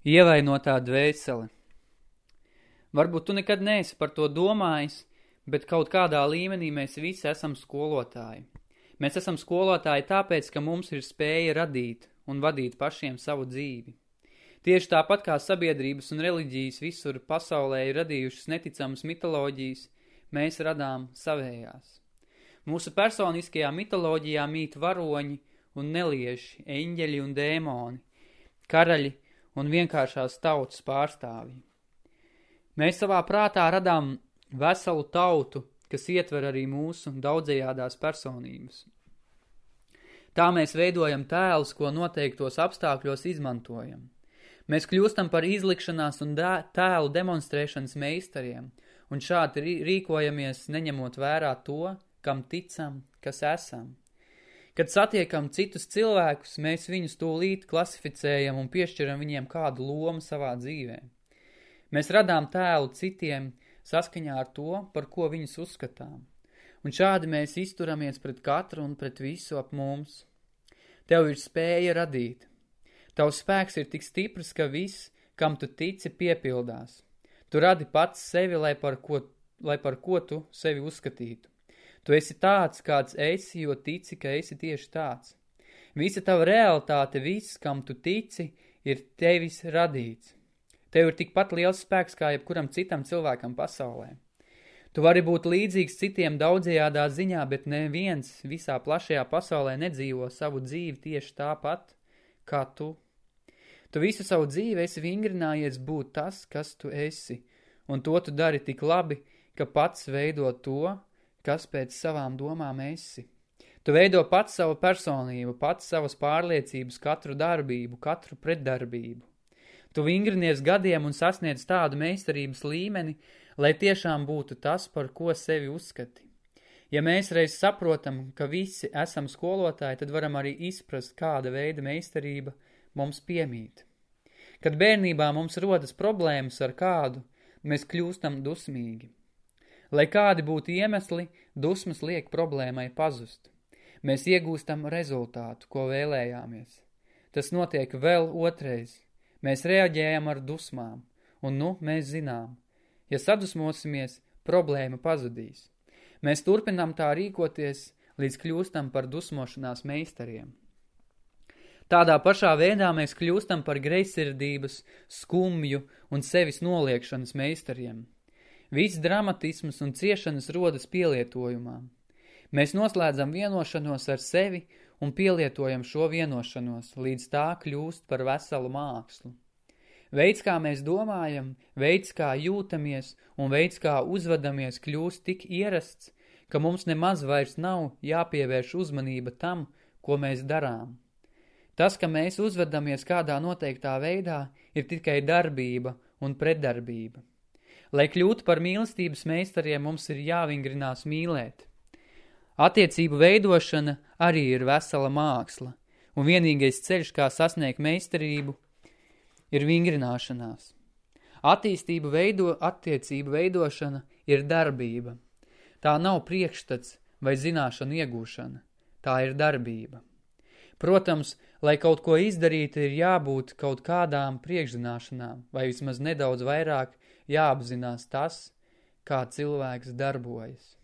Ievainotā dvēsele. Varbūt tu nekad neesi par to domājis, bet kaut kādā līmenī mēs visi esam skolotāji. Mēs esam skolotāji tāpēc, ka mums ir spēja radīt un vadīt pašiem savu dzīvi. Tieši tāpat kā sabiedrības un reliģijas visur pasaulē ir radījušas neticamas mitoloģijas, mēs radām savējās. Mūsu personiskajā mitoloģijā mīt varoņi un nelieši, eņģeļi un dēmoni, karaļi un vienkāršās tautas pārstāvji. Mēs savā prātā radām veselu tautu, kas ietver arī mūsu daudzajādās personības. Tā mēs veidojam tēlus, ko noteiktos apstākļos izmantojam. Mēs kļūstam par izlikšanās un tēlu demonstrēšanas meistariem, un šādi rīkojamies neņemot vērā to, kam ticam, kas esam. Kad satiekam citus cilvēkus, mēs viņus tūlīt klasificējam un piešķiram viņiem kādu lomu savā dzīvē. Mēs radām tēlu citiem saskaņā ar to, par ko viņus uzskatām. Un šādi mēs izturamies pret katru un pret visu ap mums. Tev ir spēja radīt. Tavs spēks ir tik stiprs, ka viss, kam tu tici, piepildās. Tu radi pats sevi, lai par ko, lai par ko tu sevi uzskatītu. Tu esi tāds, kāds esi, jo tici, ka esi tieši tāds. Visa tava realitāte, viss, kam tu tici, ir tevis radīts. Tev ir tikpat liels spēks kā jebkuram citam cilvēkam pasaulē. Tu vari būt līdzīgs citiem daudzajādā ziņā, bet neviens visā plašajā pasaulē nedzīvo savu dzīvi tieši tāpat, kā tu. Tu visu savu dzīvi esi vingrinājies būt tas, kas tu esi, un to tu dari tik labi, ka pats veido to, kas pēc savām domām esi. Tu veido pats savu personību, pats savas pārliecības, katru darbību, katru pretdarbību. Tu vingrinies gadiem un sasniedz tādu meistarības līmeni, lai tiešām būtu tas, par ko sevi uzskati. Ja mēs reiz saprotam, ka visi esam skolotāji, tad varam arī izprast, kāda veida meistarība mums piemīt. Kad bērnībā mums rodas problēmas ar kādu, mēs kļūstam dusmīgi. Lai kādi būtu iemesli, dusmas liek problēmai pazust. Mēs iegūstam rezultātu, ko vēlējāmies. Tas notiek vēl otrais. Mēs reaģējam ar dusmām, un nu mēs zinām. Ja sadusmosimies, problēma pazudīs. Mēs turpinām tā rīkoties, līdz kļūstam par dusmošanās meistariem. Tādā pašā veidā mēs kļūstam par greisirdības, skumju un sevis noliekšanas meistariem – Viss dramatisms un ciešanas rodas pielietojumā. Mēs noslēdzam vienošanos ar sevi un pielietojam šo vienošanos, līdz tā kļūst par veselu mākslu. Veids, kā mēs domājam, veids, kā jūtamies un veids, kā uzvedamies, kļūst tik ierasts, ka mums nemaz vairs nav jāpievērš uzmanība tam, ko mēs darām. Tas, ka mēs uzvedamies kādā noteiktā veidā, ir tikai darbība un pretdarbība. Lai kļūtu par mīlestības meistariem, mums ir jāvingrinās mīlēt. Attiecību veidošana arī ir vesela māksla, un vienīgais ceļš, kā sasniegt meistarību, ir vingrināšanās. Attīstību veido, attiecību veidošana ir darbība. Tā nav priekšstats vai zināšanu iegūšana, tā ir darbība. Protams, lai kaut ko izdarītu, ir jābūt kaut kādām priekšzināšanām, vai vismaz nedaudz vairāk jāapzinās tas, kā cilvēks darbojas.